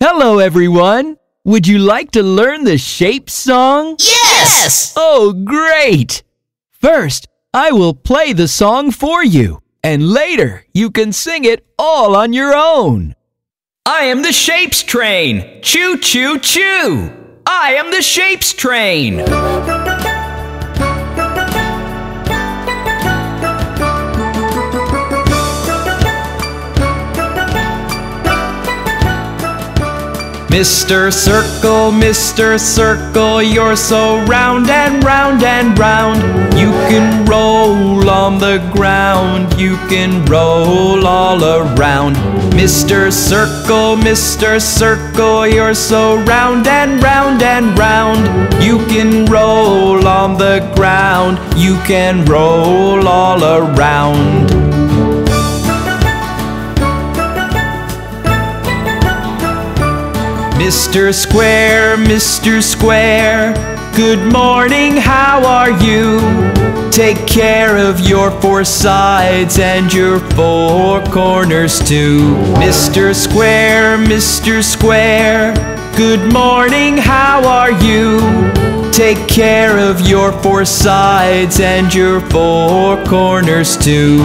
Hello, everyone. Would you like to learn the shape song? Yes! Oh, great! First, I will play the song for you, and later you can sing it all on your own. I am the Shapes Train. Choo choo choo. I am the Shapes Train. Mr. Circle, Mr. Circle, you're so round and round and round. You can roll on the ground, you can roll all around. Mr. Circle, Mr. Circle, you're so round and round and round. You can roll on the ground, you can roll all around. Mr. Square, Mr. Square, good morning, how are you? Take care of your four sides and your four corners too. Mr. Square, Mr. Square, good morning, how are you? Take care of your four sides and your four corners too.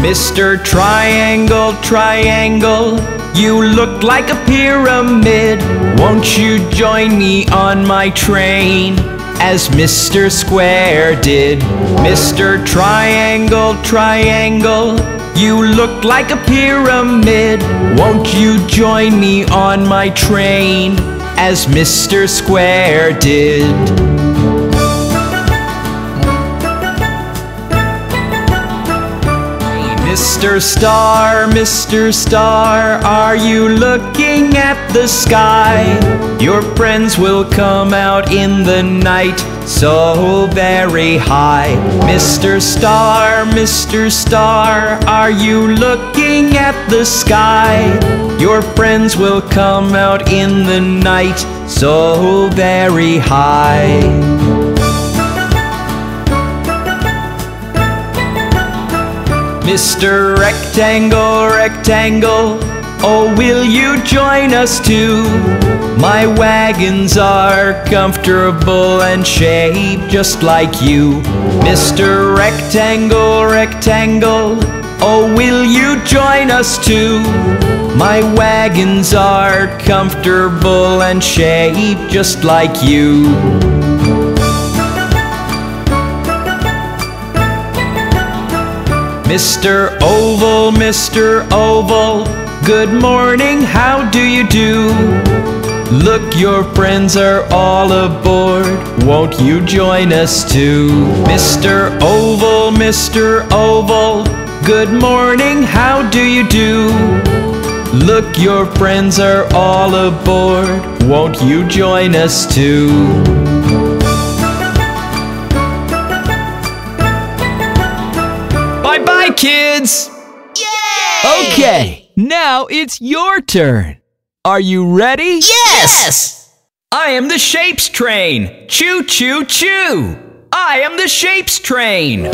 Mr. Triangle, Triangle, you look like a pyramid. Won't you join me on my train? As Mr. Square did. Mr. Triangle, Triangle, you look like a pyramid. Won't you join me on my train? As Mr. Square did. Mr. Star, Mr. Star, are you looking at the sky? Your friends will come out in the night so very high. Mr. Star, Mr. Star, are you looking at the sky? Your friends will come out in the night so very high. Mr. Rectangle, Rectangle, oh, will you join us too? My wagons are comfortable and shaped just like you. Mr. Rectangle, Rectangle, oh, will you join us too? My wagons are comfortable and shaped just like you. Mr. Oval, Mr. Oval, good morning, how do you do? Look, your friends are all aboard, won't you join us too? Mr. Oval, Mr. Oval, good morning, how do you do? Look, your friends are all aboard, won't you join us too? Bye bye, kids! Yay! Okay, now it's your turn. Are you ready? Yes! I am the Shapes Train. Choo choo choo. I am the Shapes Train.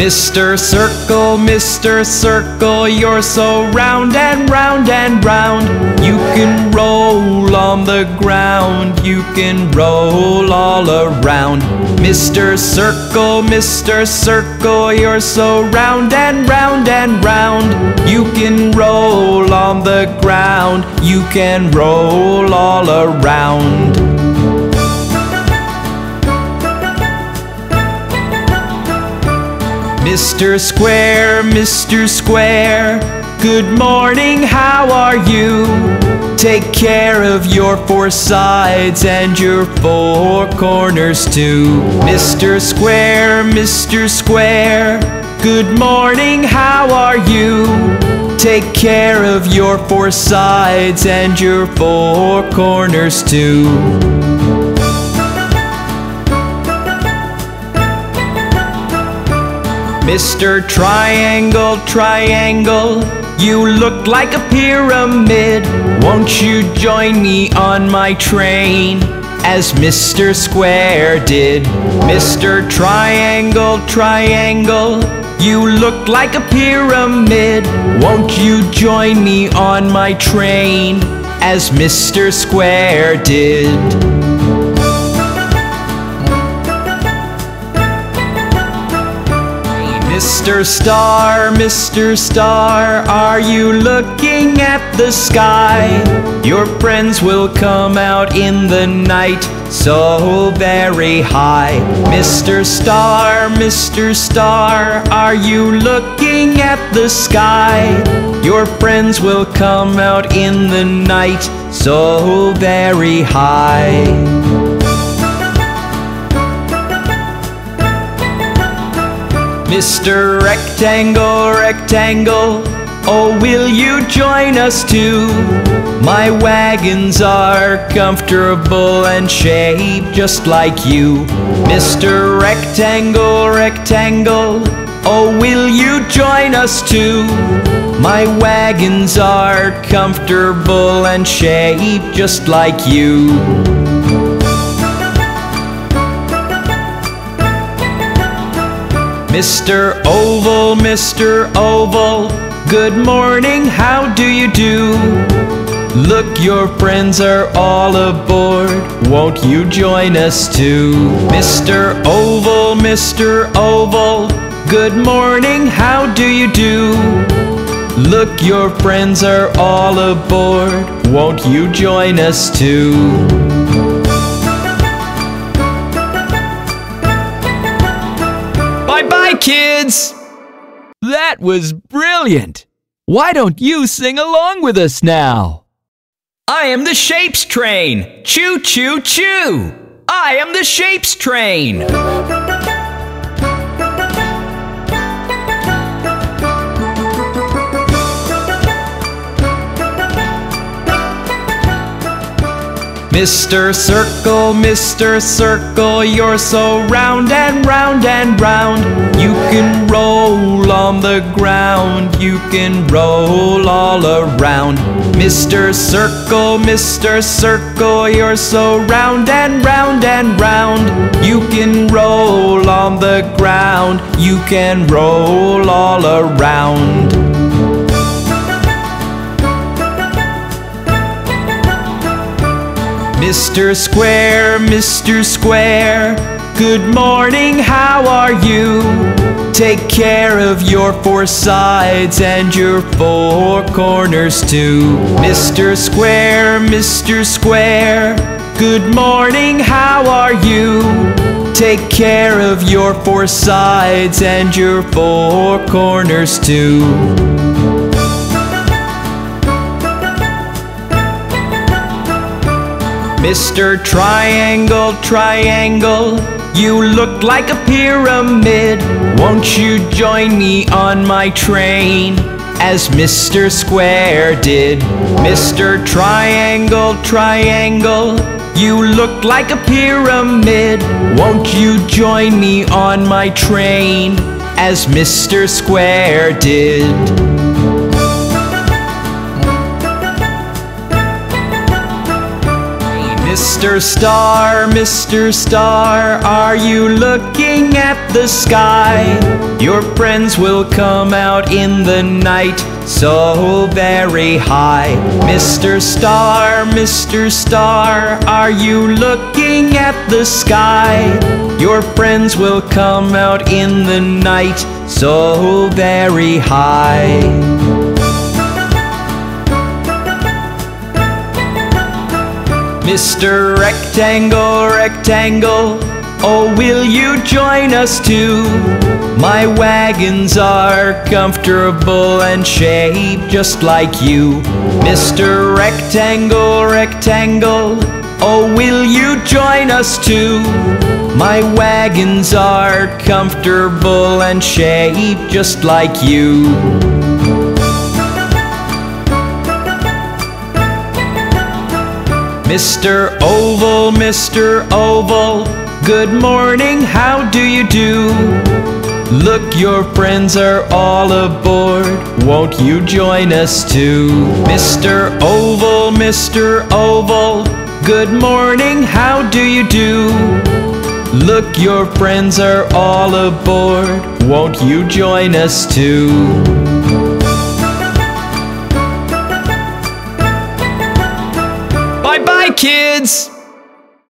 Mr. Circle, Mr. Circle, you're so round and round and round. You can roll on the ground, you can roll all around. Mr. Circle, Mr. Circle, you're so round and round and round. You can roll on the ground, you can roll all around. Mr. Square, Mr. Square, good morning, how are you? Take care of your four sides and your four corners too. Mr. Square, Mr. Square, good morning, how are you? Take care of your four sides and your four corners too. Mr. Triangle, Triangle, you look like a pyramid. Won't you join me on my train? As Mr. Square did. Mr. Triangle, Triangle, you look like a pyramid. Won't you join me on my train? As Mr. Square did. Mr. Star, Mr. Star, are you looking at the sky? Your friends will come out in the night, so very high. Mr. Star, Mr. Star, are you looking at the sky? Your friends will come out in the night, so very high. Mr. Rectangle, Rectangle, oh, will you join us too? My wagons are comfortable and shaped just like you. Mr. Rectangle, Rectangle, oh, will you join us too? My wagons are comfortable and shaped just like you. Mr. Oval, Mr. Oval, good morning, how do you do? Look, your friends are all aboard, won't you join us too? Mr. Oval, Mr. Oval, good morning, how do you do? Look, your friends are all aboard, won't you join us too? Kids! That was brilliant! Why don't you sing along with us now? I am the Shapes Train! Choo choo choo! I am the Shapes Train! Mr. Circle, Mr. Circle, you're so round and round and round. You can roll on the ground, you can roll all around. Mr. Circle, Mr. Circle, you're so round and round and round. You can roll on the ground, you can roll all around. Mr. Square, Mr. Square, good morning, how are you? Take care of your four sides and your four corners too. Mr. Square, Mr. Square, good morning, how are you? Take care of your four sides and your four corners too. Mr. Triangle, Triangle, you look like a pyramid. Won't you join me on my train? As Mr. Square did. Mr. Triangle, Triangle, you look like a pyramid. Won't you join me on my train? As Mr. Square did. Mr. Star, Mr. Star, are you looking at the sky? Your friends will come out in the night, so very high. Mr. Star, Mr. Star, are you looking at the sky? Your friends will come out in the night, so very high. Mr. Rectangle, Rectangle, oh, will you join us too? My wagons are comfortable and shaped just like you. Mr. Rectangle, Rectangle, oh, will you join us too? My wagons are comfortable and shaped just like you. Mr. Oval, Mr. Oval, good morning, how do you do? Look, your friends are all aboard, won't you join us too? Mr. Oval, Mr. Oval. Good morning, how do you do? Look, your friends are all aboard. Won't you join us too?